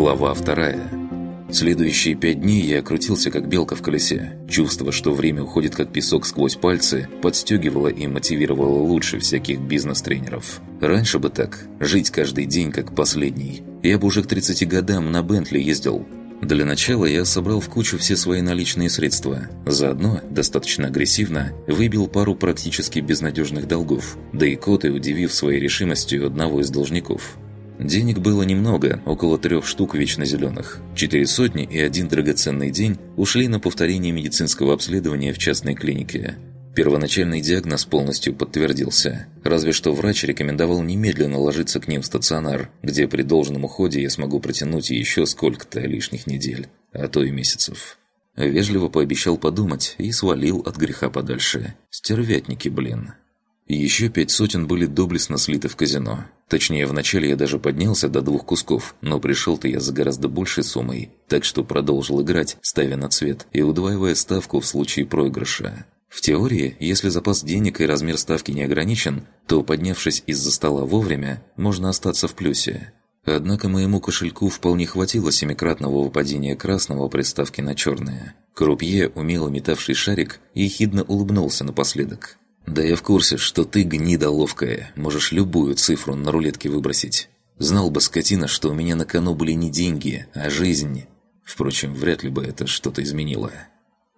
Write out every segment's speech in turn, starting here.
Глава вторая. Следующие пять дней я крутился как белка в колесе. Чувство, что время уходит как песок сквозь пальцы, подстегивало и мотивировало лучше всяких бизнес-тренеров. Раньше бы так, жить каждый день как последний. Я бы уже к 30 годам на Бентли ездил. Для начала я собрал в кучу все свои наличные средства. Заодно, достаточно агрессивно, выбил пару практически безнадежных долгов. Да и Коты, удивив своей решимостью одного из должников. Денег было немного, около трех штук вечно зеленых. Четыре сотни и один драгоценный день ушли на повторение медицинского обследования в частной клинике. Первоначальный диагноз полностью подтвердился. Разве что врач рекомендовал немедленно ложиться к ним в стационар, где при должном уходе я смогу протянуть еще сколько-то лишних недель, а то и месяцев. Вежливо пообещал подумать и свалил от греха подальше. Стервятники, блин. Еще пять сотен были доблестно слиты в казино. Точнее, вначале я даже поднялся до двух кусков, но пришел-то я за гораздо большей суммой, так что продолжил играть, ставя на цвет и удваивая ставку в случае проигрыша. В теории, если запас денег и размер ставки не ограничен, то, поднявшись из-за стола вовремя, можно остаться в плюсе. Однако моему кошельку вполне хватило семикратного выпадения красного при ставке на черное. Крупье, умело метавший шарик, ехидно улыбнулся напоследок. «Да я в курсе, что ты, гнида ловкая, можешь любую цифру на рулетке выбросить. Знал бы, скотина, что у меня на кону были не деньги, а жизнь. Впрочем, вряд ли бы это что-то изменило».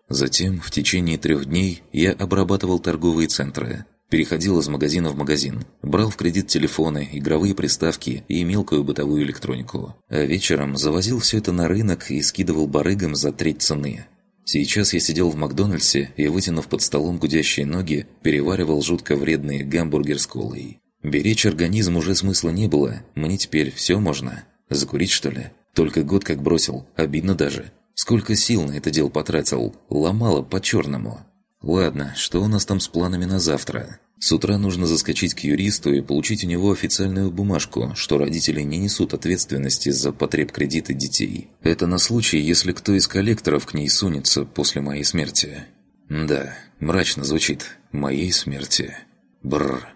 Затем, в течение трех дней, я обрабатывал торговые центры, переходил из магазина в магазин, брал в кредит телефоны, игровые приставки и мелкую бытовую электронику. А вечером завозил все это на рынок и скидывал барыгам за треть цены. Сейчас я сидел в Макдональдсе и, вытянув под столом гудящие ноги, переваривал жутко вредный гамбургер с колой. Беречь организм уже смысла не было, мне теперь все можно. Закурить, что ли? Только год как бросил, обидно даже. Сколько сил на это дело потратил, ломало по-черному. Ладно, что у нас там с планами на завтра? С утра нужно заскочить к юристу и получить у него официальную бумажку, что родители не несут ответственности за потреб кредита детей. Это на случай, если кто из коллекторов к ней сунется после моей смерти. Да, мрачно звучит. Моей смерти. Бррр.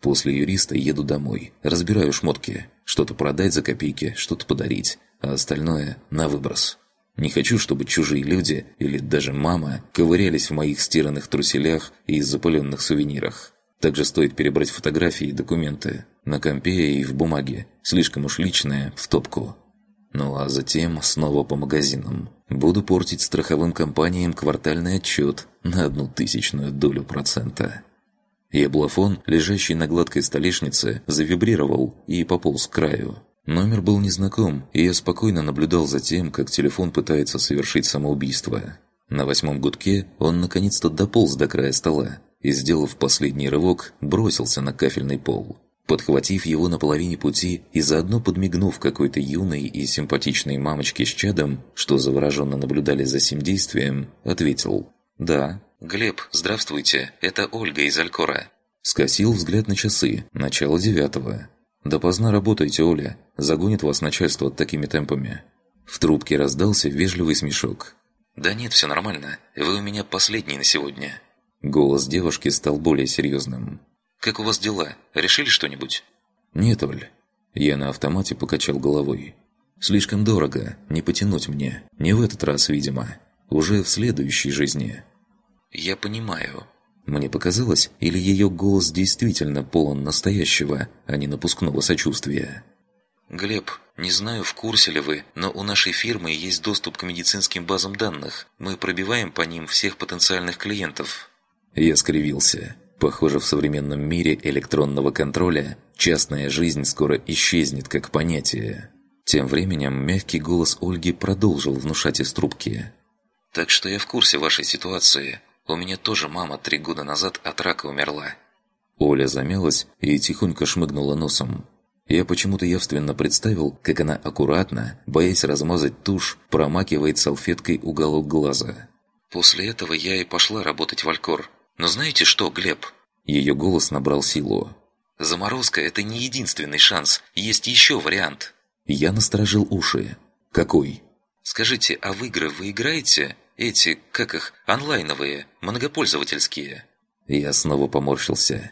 После юриста еду домой, разбираю шмотки. Что-то продать за копейки, что-то подарить, а остальное на выброс. Не хочу, чтобы чужие люди, или даже мама, ковырялись в моих стиранных труселях и запыленных сувенирах. Также стоит перебрать фотографии и документы. На компе и в бумаге. Слишком уж личное, в топку. Ну а затем снова по магазинам. Буду портить страховым компаниям квартальный отчет на одну тысячную долю процента. Яблофон, лежащий на гладкой столешнице, завибрировал и пополз к краю. Номер был незнаком, и я спокойно наблюдал за тем, как телефон пытается совершить самоубийство. На восьмом гудке он наконец-то дополз до края стола, и, сделав последний рывок, бросился на кафельный пол. Подхватив его на половине пути и заодно подмигнув какой-то юной и симпатичной мамочке с чадом, что завороженно наблюдали за сим действием, ответил «Да». «Глеб, здравствуйте, это Ольга из Алькора». Скосил взгляд на часы, начало девятого. «Допоздна работайте, Оля, загонит вас начальство такими темпами». В трубке раздался вежливый смешок. «Да нет, все нормально, вы у меня последний на сегодня». Голос девушки стал более серьезным. «Как у вас дела? Решили что-нибудь?» «Нет, Оль». Я на автомате покачал головой. «Слишком дорого, не потянуть мне. Не в этот раз, видимо. Уже в следующей жизни». «Я понимаю». Мне показалось, или ее голос действительно полон настоящего, а не напускного сочувствия. «Глеб, не знаю, в курсе ли вы, но у нашей фирмы есть доступ к медицинским базам данных. Мы пробиваем по ним всех потенциальных клиентов». Я скривился. Похоже, в современном мире электронного контроля частная жизнь скоро исчезнет как понятие. Тем временем мягкий голос Ольги продолжил внушать из трубки. «Так что я в курсе вашей ситуации. У меня тоже мама три года назад от рака умерла». Оля замялась и тихонько шмыгнула носом. Я почему-то явственно представил, как она аккуратно, боясь размазать тушь, промакивает салфеткой уголок глаза. «После этого я и пошла работать в Алькор. Но знаете что, Глеб?» Ее голос набрал силу. «Заморозка – это не единственный шанс. Есть еще вариант». Я насторожил уши. «Какой?» «Скажите, а в игры вы играете? Эти, как их, онлайновые, многопользовательские?» Я снова поморщился.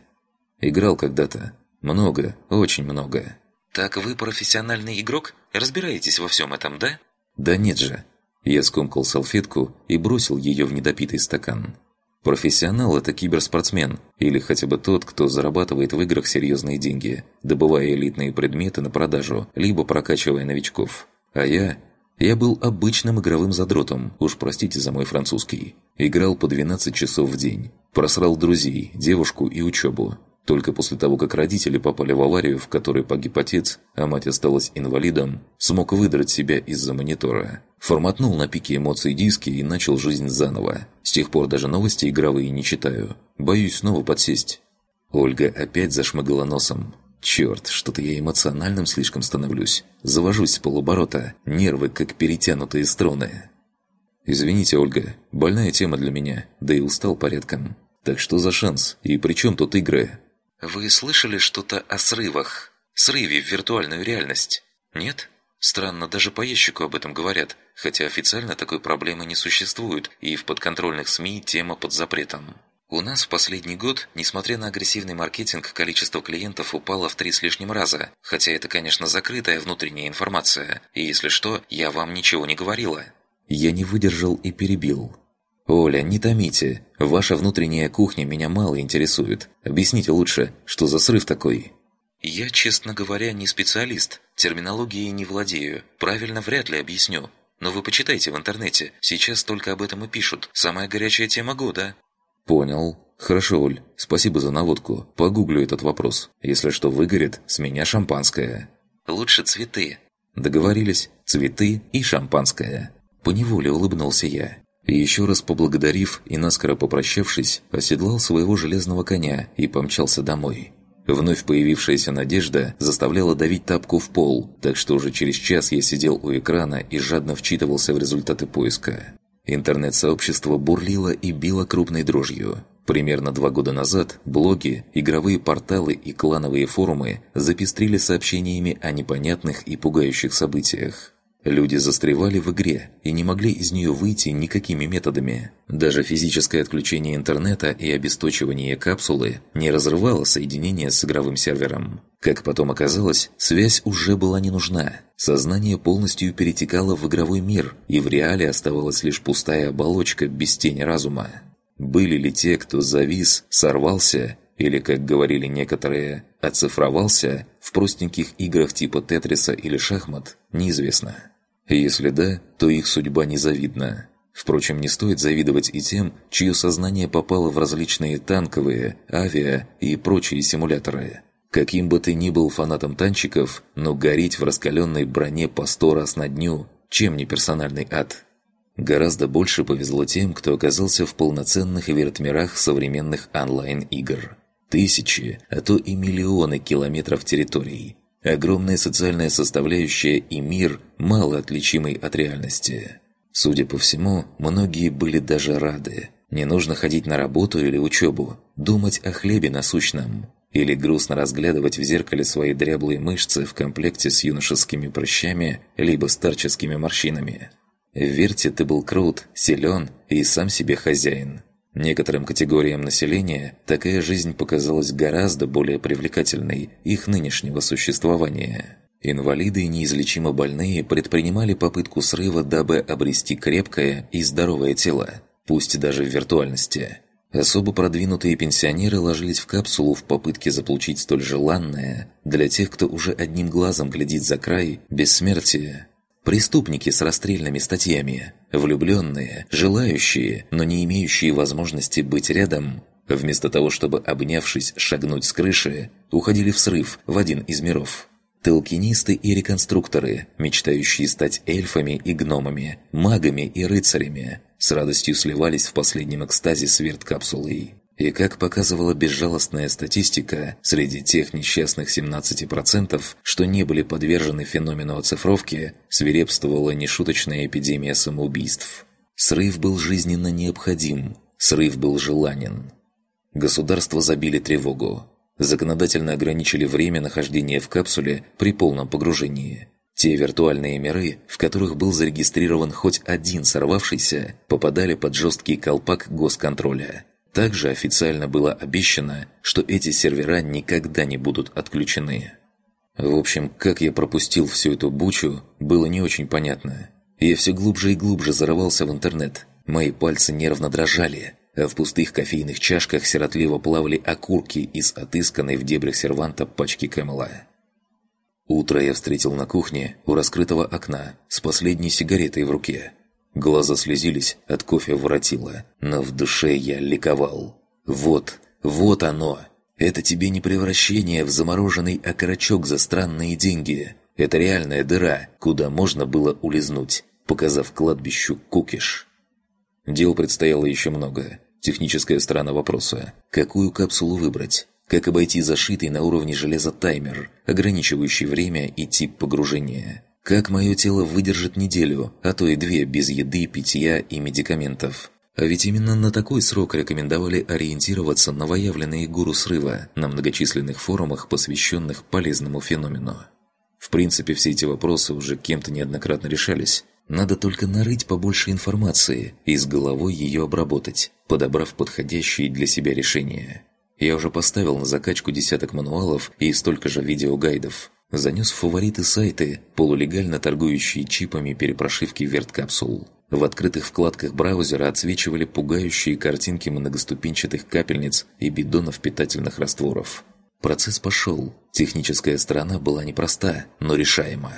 Играл когда-то. Много, очень много. «Так вы профессиональный игрок? Разбираетесь во всем этом, да?» «Да нет же». Я скомкал салфетку и бросил ее в недопитый стакан. Профессионал – это киберспортсмен, или хотя бы тот, кто зарабатывает в играх серьезные деньги, добывая элитные предметы на продажу, либо прокачивая новичков. А я... Я был обычным игровым задротом, уж простите за мой французский. Играл по 12 часов в день. Просрал друзей, девушку и учебу. Только после того, как родители попали в аварию, в которой погиб отец, а мать осталась инвалидом, смог выдрать себя из-за монитора. Форматнул на пике эмоций диски и начал жизнь заново. С тех пор даже новости игровые не читаю. Боюсь снова подсесть. Ольга опять зашмыгала носом. Черт, что-то я эмоциональным слишком становлюсь. Завожусь с полуборота, нервы как перетянутые струны. Извините, Ольга, больная тема для меня, да и устал порядком. Так что за шанс? И при чем тут игры? Вы слышали что-то о срывах? Срыве в виртуальную реальность? Нет? Странно, даже по ящику об этом говорят, хотя официально такой проблемы не существует, и в подконтрольных СМИ тема под запретом. У нас в последний год, несмотря на агрессивный маркетинг, количество клиентов упало в три с лишним раза, хотя это, конечно, закрытая внутренняя информация, и если что, я вам ничего не говорила. Я не выдержал и перебил. «Оля, не томите. Ваша внутренняя кухня меня мало интересует. Объясните лучше, что за срыв такой?» «Я, честно говоря, не специалист. Терминологией не владею. Правильно вряд ли объясню. Но вы почитайте в интернете. Сейчас только об этом и пишут. Самая горячая тема года». «Понял. Хорошо, Оль. Спасибо за наводку. Погуглю этот вопрос. Если что выгорит, с меня шампанское». «Лучше цветы». Договорились. Цветы и шампанское. Поневоле улыбнулся я. Еще раз поблагодарив и наскоро попрощавшись, оседлал своего железного коня и помчался домой. Вновь появившаяся надежда заставляла давить тапку в пол, так что уже через час я сидел у экрана и жадно вчитывался в результаты поиска. Интернет-сообщество бурлило и било крупной дрожью. Примерно два года назад блоги, игровые порталы и клановые форумы запестрили сообщениями о непонятных и пугающих событиях. Люди застревали в игре и не могли из нее выйти никакими методами. Даже физическое отключение интернета и обесточивание капсулы не разрывало соединение с игровым сервером. Как потом оказалось, связь уже была не нужна. Сознание полностью перетекало в игровой мир, и в реале оставалась лишь пустая оболочка без тени разума. Были ли те, кто завис, сорвался, или, как говорили некоторые, оцифровался в простеньких играх типа Тетриса или шахмат, неизвестно. Если да, то их судьба незавидна. Впрочем, не стоит завидовать и тем, чье сознание попало в различные танковые, авиа и прочие симуляторы. Каким бы ты ни был фанатом танчиков, но гореть в раскаленной броне по сто раз на дню, чем не персональный ад. Гораздо больше повезло тем, кто оказался в полноценных вертмирах современных онлайн-игр. Тысячи, а то и миллионы километров территорий. Огромная социальная составляющая и мир, мало отличимый от реальности. Судя по всему, многие были даже рады. Не нужно ходить на работу или учебу, думать о хлебе насущном. Или грустно разглядывать в зеркале свои дряблые мышцы в комплекте с юношескими прыщами, либо старческими морщинами. В Верте ты был крут, силен и сам себе хозяин. Некоторым категориям населения такая жизнь показалась гораздо более привлекательной их нынешнего существования. Инвалиды и неизлечимо больные предпринимали попытку срыва, дабы обрести крепкое и здоровое тело, пусть даже в виртуальности. Особо продвинутые пенсионеры ложились в капсулу в попытке заполучить столь желанное, для тех, кто уже одним глазом глядит за край, бессмертие. Преступники с расстрельными статьями, влюбленные, желающие, но не имеющие возможности быть рядом, вместо того, чтобы, обнявшись, шагнуть с крыши, уходили в срыв в один из миров. Толкинисты и реконструкторы, мечтающие стать эльфами и гномами, магами и рыцарями, с радостью сливались в последнем экстазе с верткапсулой. И как показывала безжалостная статистика, среди тех несчастных 17%, что не были подвержены феномену оцифровки, свирепствовала нешуточная эпидемия самоубийств. Срыв был жизненно необходим, срыв был желанен. Государства забили тревогу. Законодательно ограничили время нахождения в капсуле при полном погружении. Те виртуальные миры, в которых был зарегистрирован хоть один сорвавшийся, попадали под жесткий колпак госконтроля – также официально было обещано, что эти сервера никогда не будут отключены. В общем, как я пропустил всю эту бучу, было не очень понятно. Я все глубже и глубже зарывался в интернет. Мои пальцы нервно дрожали, а в пустых кофейных чашках сиротливо плавали окурки из отысканной в дебрях серванта пачки Кэмела. Утро я встретил на кухне у раскрытого окна с последней сигаретой в руке. Глаза слезились, от кофе воротило, но в душе я ликовал. Вот, вот оно! Это тебе не превращение в замороженный окорочок за странные деньги. Это реальная дыра, куда можно было улизнуть, показав кладбищу кукиш. Дел предстояло еще много. Техническая сторона вопроса. Какую капсулу выбрать? Как обойти зашитый на уровне железа таймер, ограничивающий время и тип погружения? Как мое тело выдержит неделю, а то и две без еды, питья и медикаментов? А ведь именно на такой срок рекомендовали ориентироваться новоявленные гуру срыва на многочисленных форумах, посвященных полезному феномену. В принципе, все эти вопросы уже кем-то неоднократно решались. Надо только нарыть побольше информации и с головой ее обработать, подобрав подходящие для себя решения. Я уже поставил на закачку десяток мануалов и столько же видеогайдов. Занес фавориты сайты, полулегально торгующие чипами перепрошивки верткапсул. В открытых вкладках браузера отсвечивали пугающие картинки многоступенчатых капельниц и бидонов питательных растворов. Процесс пошел. Техническая сторона была непроста, но решаема.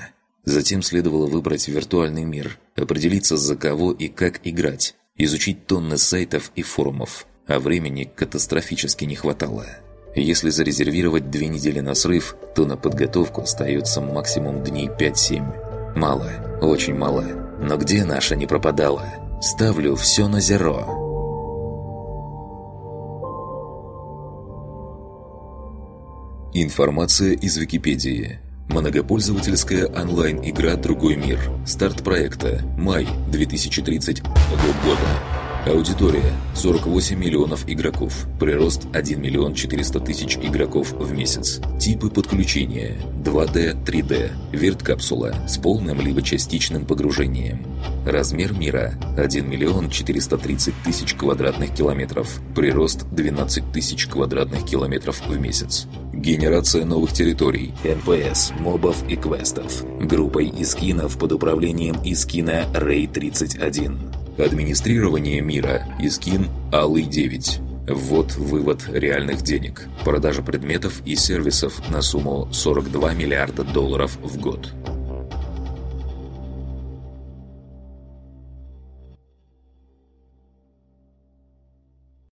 Затем следовало выбрать виртуальный мир, определиться за кого и как играть, изучить тонны сайтов и форумов – а времени катастрофически не хватало. Если зарезервировать две недели на срыв, то на подготовку остается максимум дней 5-7. Мало, очень мало. Но где наша не пропадала? Ставлю все на зеро. Информация из Википедии. Многопользовательская онлайн-игра «Другой мир». Старт проекта. Май 2030 года. Аудитория – 48 миллионов игроков. Прирост – 1 миллион 400 тысяч игроков в месяц. Типы подключения – 2D, 3D. Вирткапсула с полным либо частичным погружением. Размер мира – 1 миллион 430 тысяч квадратных километров. Прирост – 12 тысяч квадратных километров в месяц. Генерация новых территорий, НПС, мобов и квестов. Группой искинов под управлением искина Рей-31. Администрирование мира. Искин Алый 9. Ввод-вывод реальных денег. Продажа предметов и сервисов на сумму 42 миллиарда долларов в год.